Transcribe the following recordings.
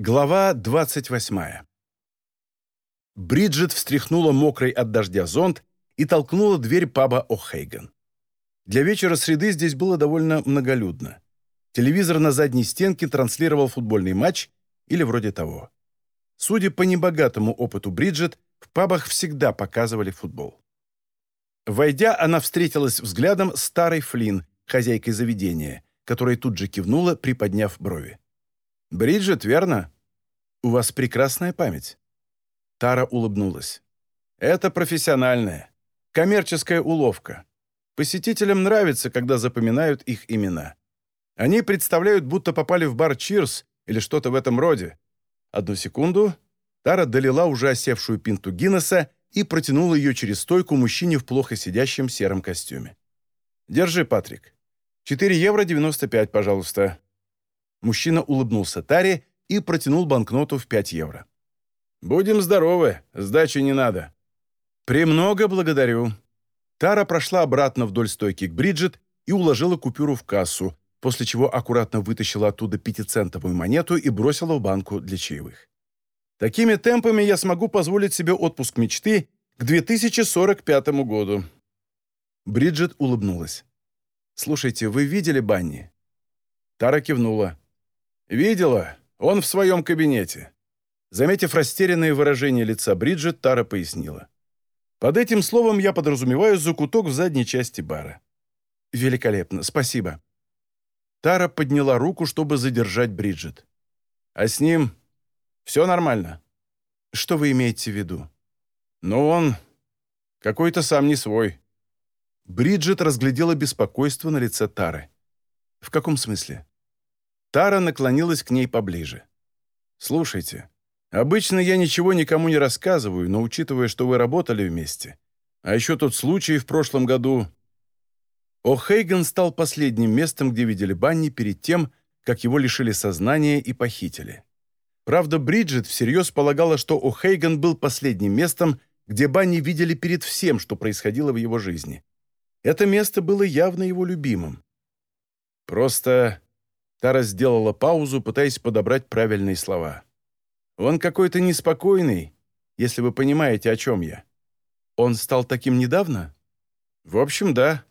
Глава 28. Бриджит встряхнула мокрый от дождя зонт и толкнула дверь паба О'Хейган. Для вечера среды здесь было довольно многолюдно. Телевизор на задней стенке транслировал футбольный матч или вроде того. Судя по небогатому опыту Бриджит, в пабах всегда показывали футбол. Войдя, она встретилась взглядом старой Флинн, хозяйкой заведения, которая тут же кивнула, приподняв брови. «Бриджит, верно? У вас прекрасная память». Тара улыбнулась. «Это профессиональная, коммерческая уловка. Посетителям нравится, когда запоминают их имена. Они представляют, будто попали в бар Чирс или что-то в этом роде. Одну секунду. Тара долила уже осевшую пинту Гиннесса и протянула ее через стойку мужчине в плохо сидящем сером костюме. «Держи, Патрик. 4 евро 95, пожалуйста. Мужчина улыбнулся Таре и протянул банкноту в 5 евро. «Будем здоровы, сдачи не надо». «Премного благодарю». Тара прошла обратно вдоль стойки к Бриджит и уложила купюру в кассу, после чего аккуратно вытащила оттуда пятицентовую монету и бросила в банку для чаевых. «Такими темпами я смогу позволить себе отпуск мечты к 2045 году». Бриджит улыбнулась. «Слушайте, вы видели Банни?» Тара кивнула. «Видела. Он в своем кабинете». Заметив растерянное выражение лица Бриджит, Тара пояснила. «Под этим словом я подразумеваю закуток в задней части бара». «Великолепно. Спасибо». Тара подняла руку, чтобы задержать Бриджит. «А с ним все нормально?» «Что вы имеете в виду?» «Ну, он какой-то сам не свой». Бриджит разглядела беспокойство на лице Тары. «В каком смысле?» Тара наклонилась к ней поближе. «Слушайте, обычно я ничего никому не рассказываю, но учитывая, что вы работали вместе, а еще тот случай в прошлом году...» О'Хейган стал последним местом, где видели Банни перед тем, как его лишили сознания и похитили. Правда, Бриджит всерьез полагала, что О'Хейган был последним местом, где Банни видели перед всем, что происходило в его жизни. Это место было явно его любимым. Просто Тара сделала паузу, пытаясь подобрать правильные слова. «Он какой-то неспокойный, если вы понимаете, о чем я. Он стал таким недавно?» «В общем, да.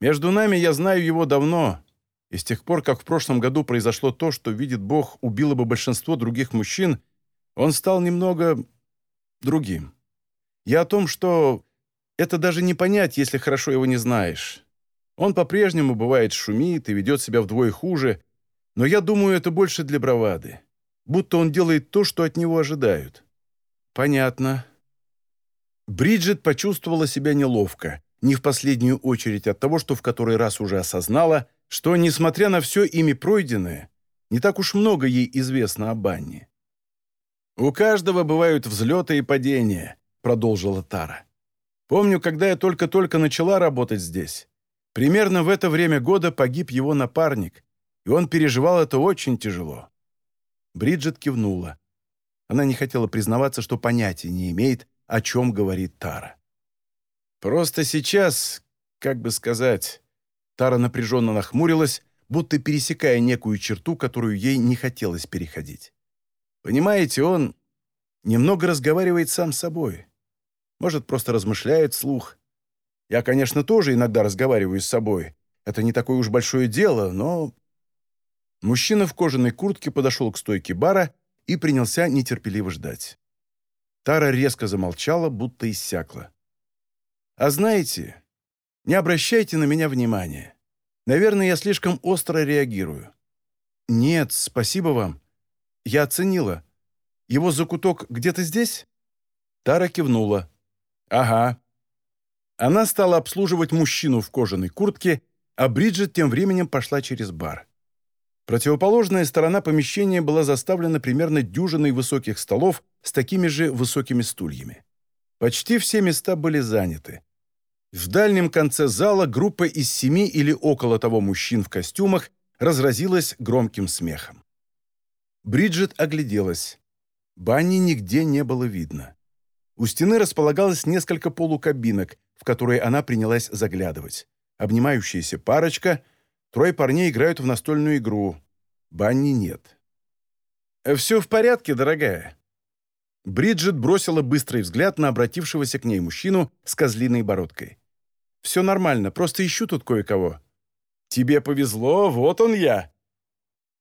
Между нами я знаю его давно, и с тех пор, как в прошлом году произошло то, что, видит Бог, убило бы большинство других мужчин, он стал немного другим. Я о том, что это даже не понять, если хорошо его не знаешь. Он по-прежнему бывает шумит и ведет себя вдвое хуже, но я думаю, это больше для бравады. Будто он делает то, что от него ожидают. Понятно. Бриджит почувствовала себя неловко, не в последнюю очередь от того, что в который раз уже осознала, что, несмотря на все ими пройденное, не так уж много ей известно о Банне. «У каждого бывают взлеты и падения», — продолжила Тара. «Помню, когда я только-только начала работать здесь. Примерно в это время года погиб его напарник, и он переживал это очень тяжело. Бриджит кивнула. Она не хотела признаваться, что понятия не имеет, о чем говорит Тара. «Просто сейчас, как бы сказать...» Тара напряженно нахмурилась, будто пересекая некую черту, которую ей не хотелось переходить. «Понимаете, он немного разговаривает сам с собой. Может, просто размышляет вслух. Я, конечно, тоже иногда разговариваю с собой. Это не такое уж большое дело, но Мужчина в кожаной куртке подошел к стойке бара и принялся нетерпеливо ждать. Тара резко замолчала, будто иссякла. «А знаете, не обращайте на меня внимания. Наверное, я слишком остро реагирую». «Нет, спасибо вам. Я оценила. Его закуток где-то здесь?» Тара кивнула. «Ага». Она стала обслуживать мужчину в кожаной куртке, а Бриджит тем временем пошла через бар. Противоположная сторона помещения была заставлена примерно дюжиной высоких столов с такими же высокими стульями. Почти все места были заняты. В дальнем конце зала группа из семи или около того мужчин в костюмах разразилась громким смехом. Бриджит огляделась. Банни нигде не было видно. У стены располагалось несколько полукабинок, в которые она принялась заглядывать. Обнимающаяся парочка — Трое парней играют в настольную игру. Банни нет. «Все в порядке, дорогая». Бриджит бросила быстрый взгляд на обратившегося к ней мужчину с козлиной бородкой. «Все нормально, просто ищу тут кое-кого». «Тебе повезло, вот он я».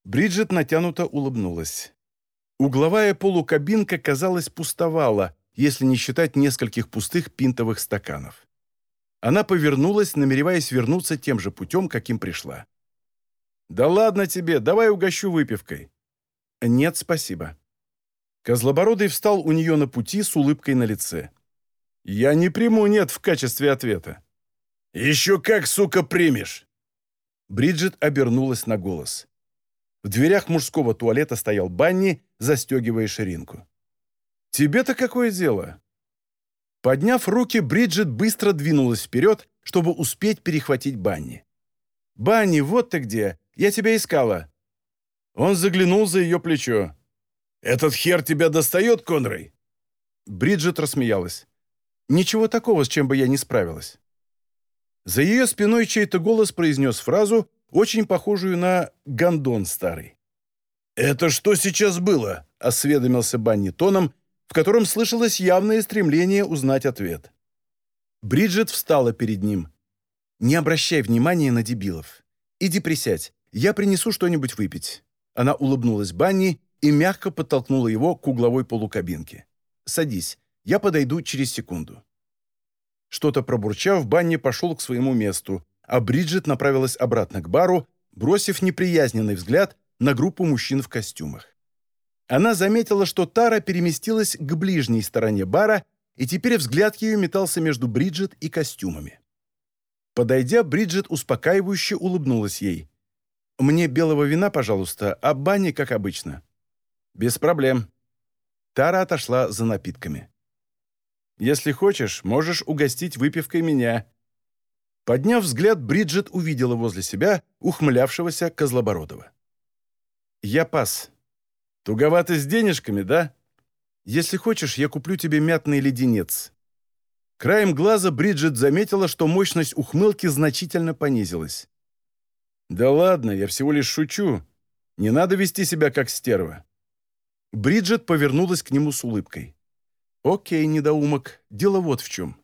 Бриджит натянуто улыбнулась. Угловая полукабинка, казалось, пустовала, если не считать нескольких пустых пинтовых стаканов. Она повернулась, намереваясь вернуться тем же путем, каким пришла. «Да ладно тебе, давай угощу выпивкой». «Нет, спасибо». Козлобородый встал у нее на пути с улыбкой на лице. «Я не приму «нет» в качестве ответа». «Еще как, сука, примешь!» Бриджит обернулась на голос. В дверях мужского туалета стоял Банни, застегивая ширинку. «Тебе-то какое дело?» Подняв руки, Бриджит быстро двинулась вперед, чтобы успеть перехватить Банни. «Банни, вот ты где! Я тебя искала!» Он заглянул за ее плечо. «Этот хер тебя достает, Конрой?» Бриджит рассмеялась. «Ничего такого, с чем бы я не справилась». За ее спиной чей-то голос произнес фразу, очень похожую на «гондон старый». «Это что сейчас было?» — осведомился Банни тоном, в котором слышалось явное стремление узнать ответ. Бриджит встала перед ним. «Не обращай внимания на дебилов. Иди присядь, я принесу что-нибудь выпить». Она улыбнулась Банни и мягко подтолкнула его к угловой полукабинке. «Садись, я подойду через секунду». Что-то пробурчав, Банни пошел к своему месту, а Бриджит направилась обратно к бару, бросив неприязненный взгляд на группу мужчин в костюмах. Она заметила, что Тара переместилась к ближней стороне бара, и теперь взгляд ее метался между Бриджит и костюмами. Подойдя, Бриджит успокаивающе улыбнулась ей. «Мне белого вина, пожалуйста, а бани, как обычно». «Без проблем». Тара отошла за напитками. «Если хочешь, можешь угостить выпивкой меня». Подняв взгляд, Бриджит увидела возле себя ухмылявшегося Козлобородова. «Я пас. Туговато с денежками, да? Если хочешь, я куплю тебе мятный леденец». Краем глаза Бриджит заметила, что мощность ухмылки значительно понизилась. «Да ладно, я всего лишь шучу. Не надо вести себя как стерва». Бриджит повернулась к нему с улыбкой. «Окей, недоумок, дело вот в чем.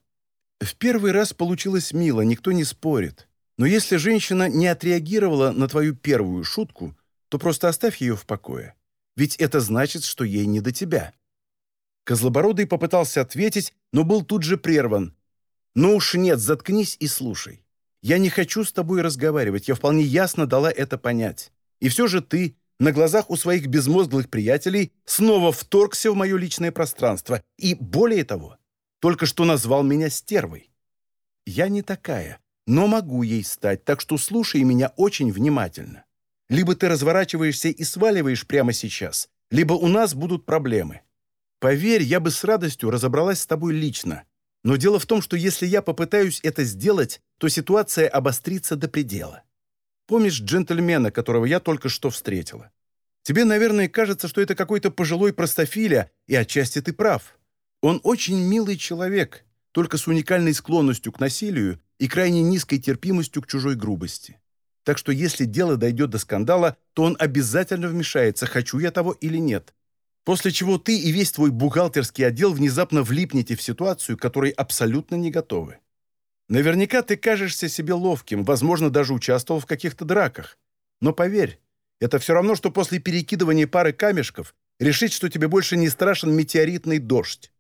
В первый раз получилось мило, никто не спорит. Но если женщина не отреагировала на твою первую шутку, то просто оставь ее в покое. Ведь это значит, что ей не до тебя». Козлобородый попытался ответить, но был тут же прерван. «Ну уж нет, заткнись и слушай. Я не хочу с тобой разговаривать, я вполне ясно дала это понять. И все же ты, на глазах у своих безмозглых приятелей, снова вторгся в мое личное пространство. И более того, только что назвал меня стервой. Я не такая, но могу ей стать, так что слушай меня очень внимательно. Либо ты разворачиваешься и сваливаешь прямо сейчас, либо у нас будут проблемы. Поверь, я бы с радостью разобралась с тобой лично. Но дело в том, что если я попытаюсь это сделать, то ситуация обострится до предела. Помнишь джентльмена, которого я только что встретила? Тебе, наверное, кажется, что это какой-то пожилой простофиля, и отчасти ты прав. Он очень милый человек, только с уникальной склонностью к насилию и крайне низкой терпимостью к чужой грубости. Так что если дело дойдет до скандала, то он обязательно вмешается, хочу я того или нет. После чего ты и весь твой бухгалтерский отдел внезапно влипнете в ситуацию, которой абсолютно не готовы. Наверняка ты кажешься себе ловким, возможно, даже участвовал в каких-то драках. Но поверь, это все равно, что после перекидывания пары камешков решить, что тебе больше не страшен метеоритный дождь.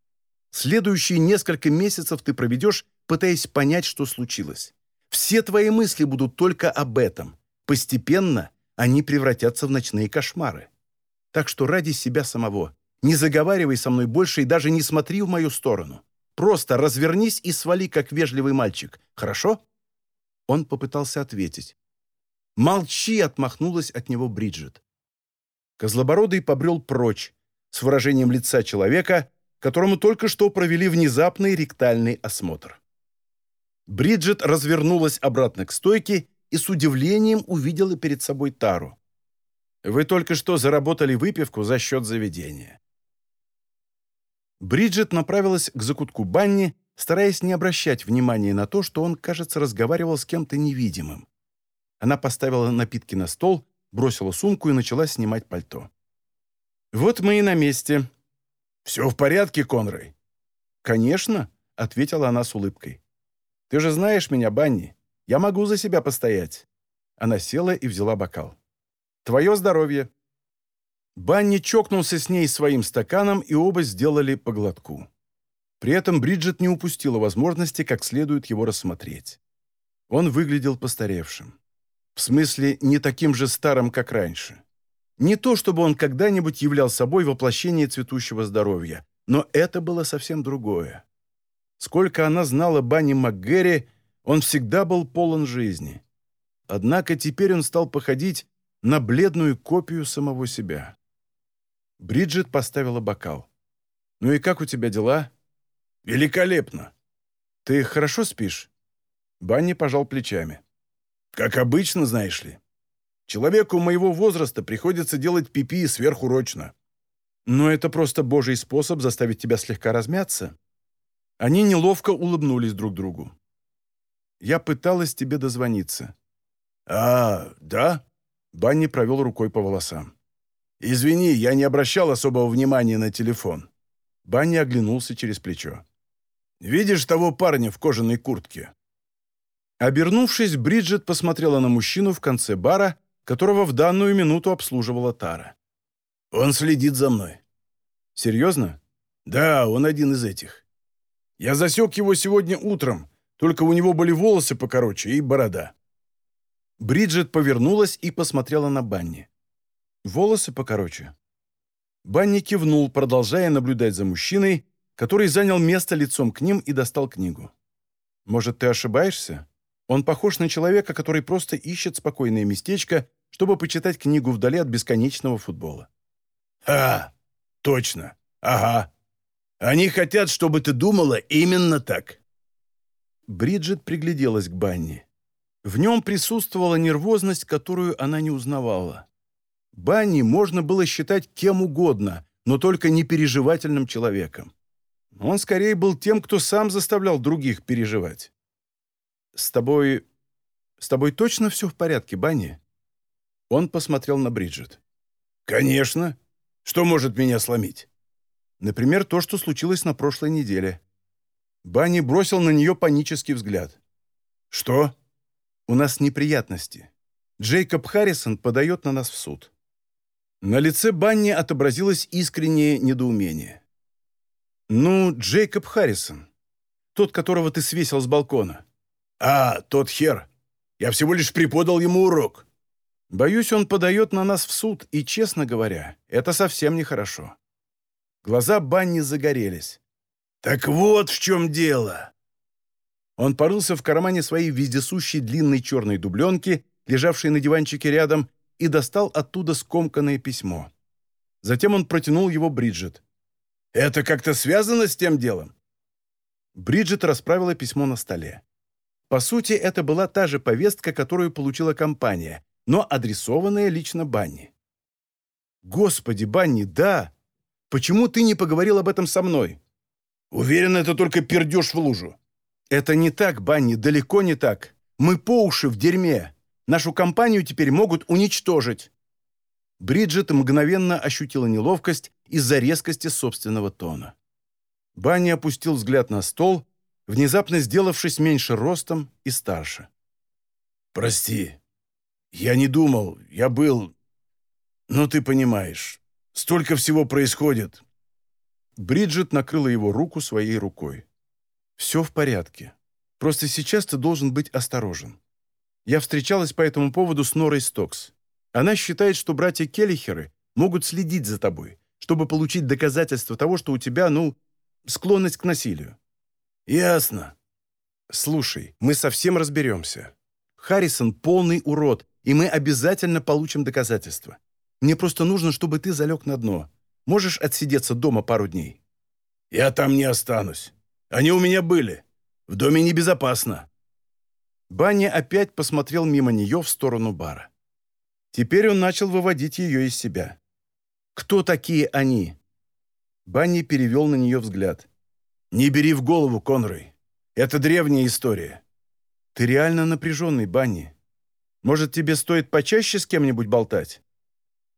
Следующие несколько месяцев ты проведешь, пытаясь понять, что случилось. Все твои мысли будут только об этом. Постепенно они превратятся в ночные кошмары. Так что ради себя самого не заговаривай со мной больше и даже не смотри в мою сторону. Просто развернись и свали, как вежливый мальчик. Хорошо?» Он попытался ответить. «Молчи!» — отмахнулась от него Бриджит. Козлобородый побрел прочь с выражением лица человека, которому только что провели внезапный ректальный осмотр. Бриджит развернулась обратно к стойке и с удивлением увидела перед собой Тару. «Вы только что заработали выпивку за счет заведения». Бриджит направилась к закутку Банни, стараясь не обращать внимания на то, что он, кажется, разговаривал с кем-то невидимым. Она поставила напитки на стол, бросила сумку и начала снимать пальто. «Вот мы и на месте». «Все в порядке, Конрой?» «Конечно», — ответила она с улыбкой. «Ты же знаешь меня, Банни. Я могу за себя постоять». Она села и взяла бокал. «Твое здоровье». Банни чокнулся с ней своим стаканом, и оба сделали по глотку. При этом Бриджит не упустила возможности как следует его рассмотреть. Он выглядел постаревшим. В смысле, не таким же старым, как раньше. Не то, чтобы он когда-нибудь являл собой воплощение цветущего здоровья, но это было совсем другое. Сколько она знала Банни МакГерри, он всегда был полон жизни. Однако теперь он стал походить на бледную копию самого себя. Бриджит поставила бокал. «Ну и как у тебя дела?» «Великолепно!» «Ты хорошо спишь?» Банни пожал плечами. «Как обычно, знаешь ли. Человеку моего возраста приходится делать пипи сверхурочно». «Но это просто божий способ заставить тебя слегка размяться». Они неловко улыбнулись друг другу. «Я пыталась тебе дозвониться». «А, да?» Банни провел рукой по волосам. «Извини, я не обращал особого внимания на телефон». Банни оглянулся через плечо. «Видишь того парня в кожаной куртке?» Обернувшись, Бриджит посмотрела на мужчину в конце бара, которого в данную минуту обслуживала Тара. «Он следит за мной». «Серьезно?» «Да, он один из этих. Я засек его сегодня утром, только у него были волосы покороче и борода». Бриджит повернулась и посмотрела на Банни. «Волосы покороче». Банни кивнул, продолжая наблюдать за мужчиной, который занял место лицом к ним и достал книгу. «Может, ты ошибаешься?» Он похож на человека, который просто ищет спокойное местечко, чтобы почитать книгу вдали от бесконечного футбола. «А, точно. Ага. Они хотят, чтобы ты думала именно так». Бриджит пригляделась к Банни. В нем присутствовала нервозность, которую она не узнавала. Банни можно было считать кем угодно, но только не переживательным человеком. Он скорее был тем, кто сам заставлял других переживать. «С тобой... с тобой точно все в порядке, Банни?» Он посмотрел на Бриджит. «Конечно. Что может меня сломить?» «Например, то, что случилось на прошлой неделе». Банни бросил на нее панический взгляд. «Что?» «У нас неприятности. Джейкоб Харрисон подает на нас в суд». На лице Банни отобразилось искреннее недоумение. «Ну, Джейкоб Харрисон. Тот, которого ты свесил с балкона. «А, тот хер! Я всего лишь преподал ему урок!» «Боюсь, он подает на нас в суд, и, честно говоря, это совсем нехорошо». Глаза Банни загорелись. «Так вот в чем дело!» Он порылся в кармане своей вездесущей длинной черной дубленки, лежавшей на диванчике рядом, и достал оттуда скомканное письмо. Затем он протянул его Бриджит. «Это как-то связано с тем делом?» Бриджит расправила письмо на столе. По сути, это была та же повестка, которую получила компания, но адресованная лично Банни. «Господи, Банни, да! Почему ты не поговорил об этом со мной?» «Уверен, это только пердеж в лужу». «Это не так, Банни, далеко не так. Мы по уши в дерьме. Нашу компанию теперь могут уничтожить». Бриджит мгновенно ощутила неловкость из-за резкости собственного тона. Банни опустил взгляд на стол внезапно сделавшись меньше ростом и старше. «Прости. Я не думал. Я был... Ну, ты понимаешь. Столько всего происходит». Бриджит накрыла его руку своей рукой. «Все в порядке. Просто сейчас ты должен быть осторожен. Я встречалась по этому поводу с Норой Стокс. Она считает, что братья Келлихеры могут следить за тобой, чтобы получить доказательства того, что у тебя, ну, склонность к насилию. «Ясно». «Слушай, мы совсем разберемся. Харрисон полный урод, и мы обязательно получим доказательства. Мне просто нужно, чтобы ты залег на дно. Можешь отсидеться дома пару дней?» «Я там не останусь. Они у меня были. В доме небезопасно». Банни опять посмотрел мимо нее в сторону бара. Теперь он начал выводить ее из себя. «Кто такие они?» Банни перевел на нее взгляд. «Не бери в голову, Конрой. Это древняя история». «Ты реально напряженный, Банни. Может, тебе стоит почаще с кем-нибудь болтать?»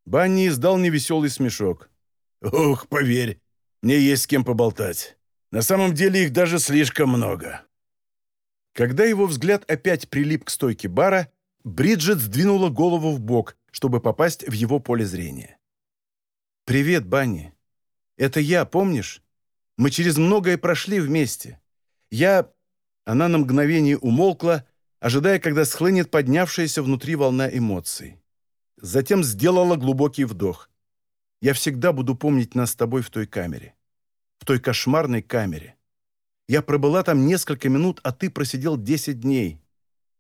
Банни издал невеселый смешок. Ух, поверь, мне есть с кем поболтать. На самом деле их даже слишком много». Когда его взгляд опять прилип к стойке бара, Бриджит сдвинула голову в бок, чтобы попасть в его поле зрения. «Привет, Банни. Это я, помнишь? Мы через многое прошли вместе. Я...» Она на мгновение умолкла, ожидая, когда схлынет поднявшаяся внутри волна эмоций. Затем сделала глубокий вдох. «Я всегда буду помнить нас с тобой в той камере. В той кошмарной камере. Я пробыла там несколько минут, а ты просидел десять дней.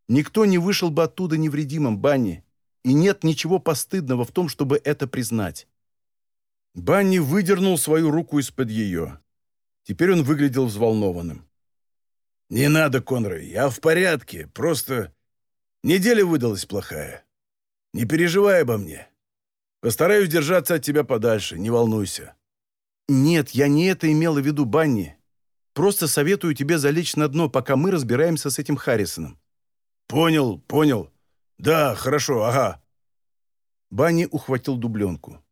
Никто не вышел бы оттуда невредимым, Банни, и нет ничего постыдного в том, чтобы это признать». Банни выдернул свою руку из-под ее. Теперь он выглядел взволнованным. «Не надо, Конрой, я в порядке, просто неделя выдалась плохая. Не переживай обо мне. Постараюсь держаться от тебя подальше, не волнуйся». «Нет, я не это имела в виду, Банни. Просто советую тебе залечь на дно, пока мы разбираемся с этим Харрисоном». «Понял, понял. Да, хорошо, ага». Банни ухватил дубленку.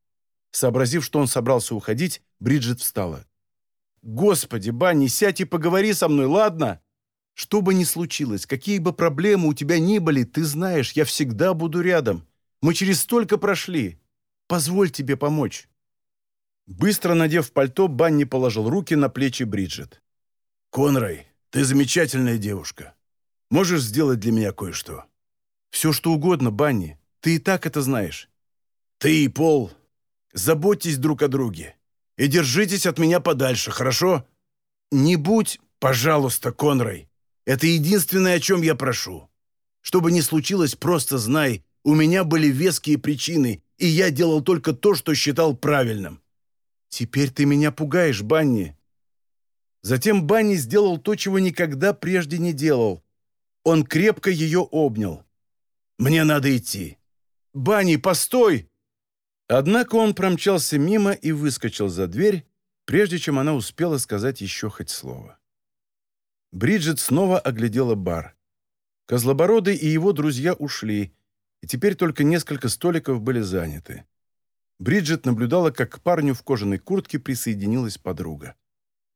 Сообразив, что он собрался уходить, Бриджит встала. «Господи, Банни, сядь и поговори со мной, ладно? Что бы ни случилось, какие бы проблемы у тебя ни были, ты знаешь, я всегда буду рядом. Мы через столько прошли. Позволь тебе помочь». Быстро надев пальто, Банни положил руки на плечи Бриджит. «Конрай, ты замечательная девушка. Можешь сделать для меня кое-что?» «Все, что угодно, Банни. Ты и так это знаешь». «Ты и Пол, заботьтесь друг о друге. И держитесь от меня подальше, хорошо?» «Не будь...» «Пожалуйста, Конрай, это единственное, о чем я прошу. Что бы ни случилось, просто знай, у меня были веские причины, и я делал только то, что считал правильным». «Теперь ты меня пугаешь, Банни». Затем Банни сделал то, чего никогда прежде не делал. Он крепко ее обнял. «Мне надо идти». «Банни, постой!» Однако он промчался мимо и выскочил за дверь, прежде чем она успела сказать еще хоть слово. Бриджит снова оглядела бар. Козлобородый и его друзья ушли, и теперь только несколько столиков были заняты. Бриджит наблюдала, как к парню в кожаной куртке присоединилась подруга.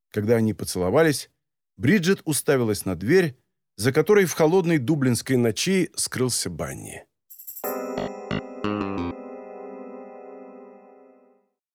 Когда они поцеловались, Бриджит уставилась на дверь, за которой в холодной дублинской ночи скрылся Банни.